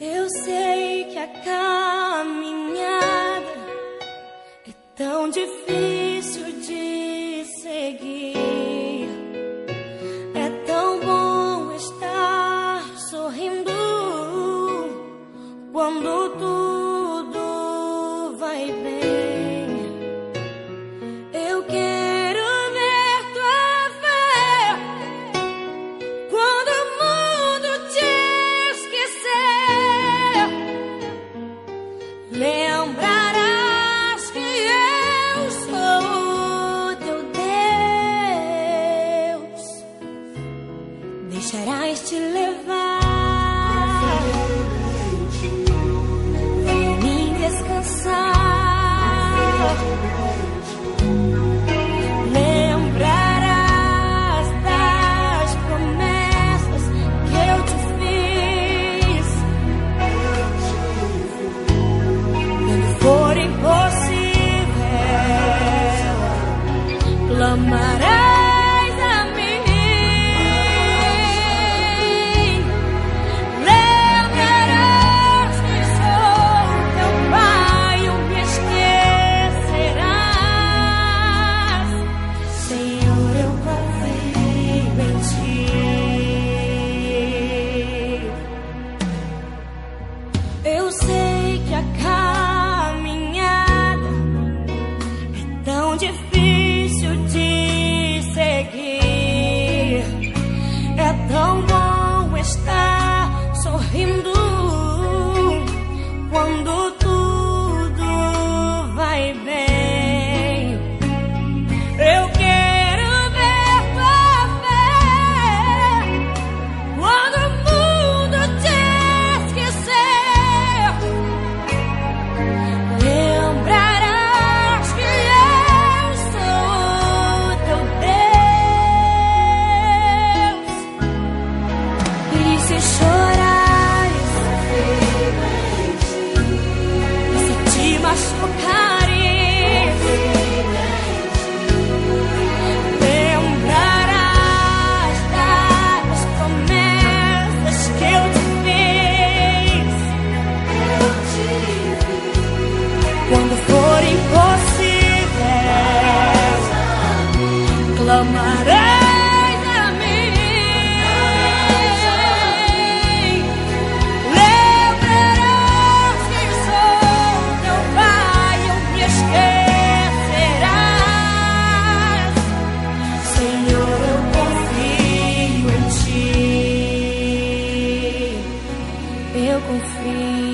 Eu sei que a caminhada é tão difícil. Te levar. Vem em mim descansar. with.